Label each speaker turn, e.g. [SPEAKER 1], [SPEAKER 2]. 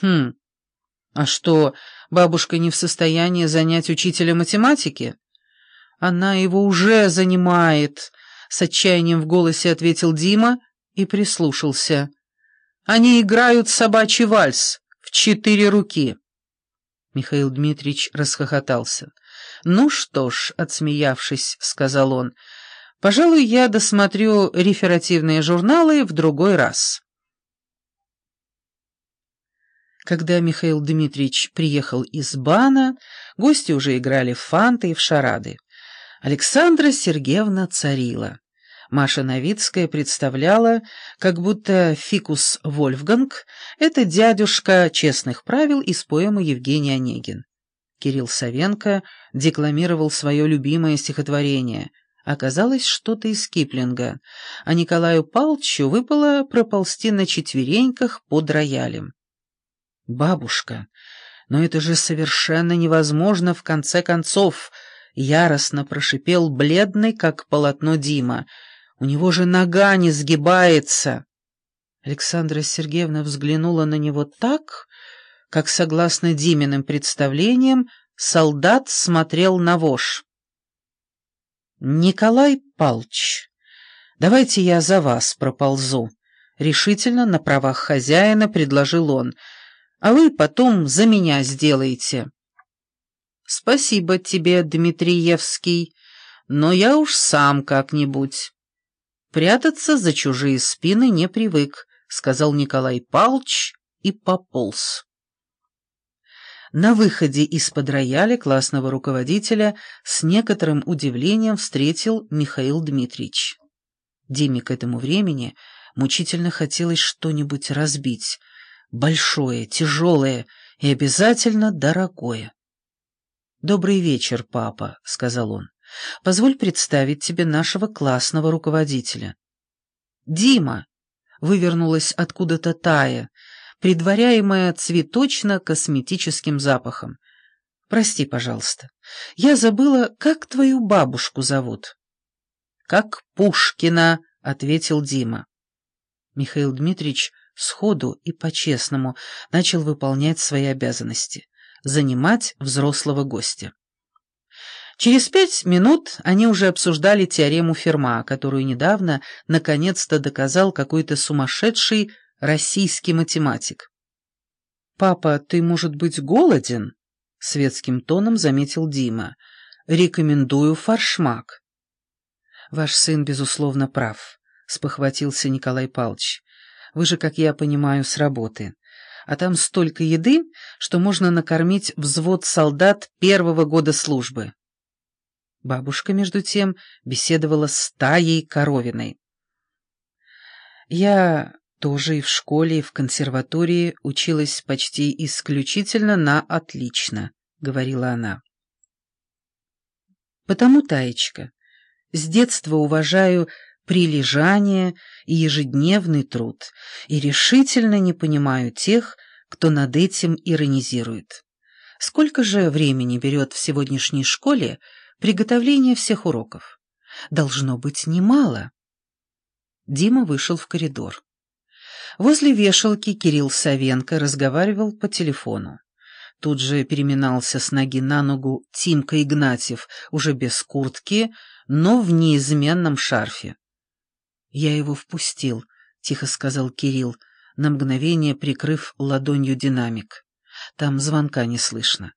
[SPEAKER 1] Хм, а что, бабушка не в состоянии занять учителя математики? Она его уже занимает, с отчаянием в голосе ответил Дима и прислушался. Они играют собачий вальс в четыре руки. Михаил Дмитриевич расхохотался. «Ну что ж», — отсмеявшись, сказал он, — «пожалуй, я досмотрю реферативные журналы в другой раз». Когда Михаил Дмитриевич приехал из бана, гости уже играли в фанты и в шарады. Александра Сергеевна царила. Маша Новицкая представляла, как будто Фикус Вольфганг — это дядюшка честных правил из поэмы Евгений Онегин. Кирилл Савенко декламировал свое любимое стихотворение. Оказалось, что-то из Киплинга, а Николаю Палчу выпало проползти на четвереньках под роялем. «Бабушка, но это же совершенно невозможно в конце концов!» Яростно прошипел бледный, как полотно Дима. «У него же нога не сгибается!» Александра Сергеевна взглянула на него так, как, согласно Диминым представлениям, солдат смотрел на вож. «Николай Палч, давайте я за вас проползу», — решительно на правах хозяина предложил он — а вы потом за меня сделаете». «Спасибо тебе, Дмитриевский, но я уж сам как-нибудь». «Прятаться за чужие спины не привык», — сказал Николай Палч и пополз. На выходе из-под рояля классного руководителя с некоторым удивлением встретил Михаил Дмитриевич. Диме к этому времени мучительно хотелось что-нибудь разбить — большое, тяжелое и обязательно дорогое. «Добрый вечер, папа», — сказал он. «Позволь представить тебе нашего классного руководителя». «Дима!» — вывернулась откуда-то Тая, предваряемая цветочно-косметическим запахом. «Прости, пожалуйста. Я забыла, как твою бабушку зовут». «Как Пушкина», — ответил Дима. Михаил Дмитриевич сходу и по-честному начал выполнять свои обязанности — занимать взрослого гостя. Через пять минут они уже обсуждали теорему Ферма, которую недавно наконец-то доказал какой-то сумасшедший российский математик. «Папа, ты, может быть, голоден?» — светским тоном заметил Дима. «Рекомендую фаршмак». «Ваш сын, безусловно, прав», — спохватился Николай Павлович. Вы же, как я понимаю, с работы. А там столько еды, что можно накормить взвод солдат первого года службы. Бабушка, между тем, беседовала с Таей Коровиной. Я тоже и в школе, и в консерватории училась почти исключительно на «отлично», — говорила она. Потому, Таечка, с детства уважаю прилежание и ежедневный труд, и решительно не понимаю тех, кто над этим иронизирует. Сколько же времени берет в сегодняшней школе приготовление всех уроков? Должно быть немало. Дима вышел в коридор. Возле вешалки Кирилл Савенко разговаривал по телефону. Тут же переминался с ноги на ногу Тимка Игнатьев, уже без куртки, но в неизменном шарфе. «Я его впустил», — тихо сказал Кирилл, на мгновение прикрыв ладонью динамик. «Там звонка не слышно.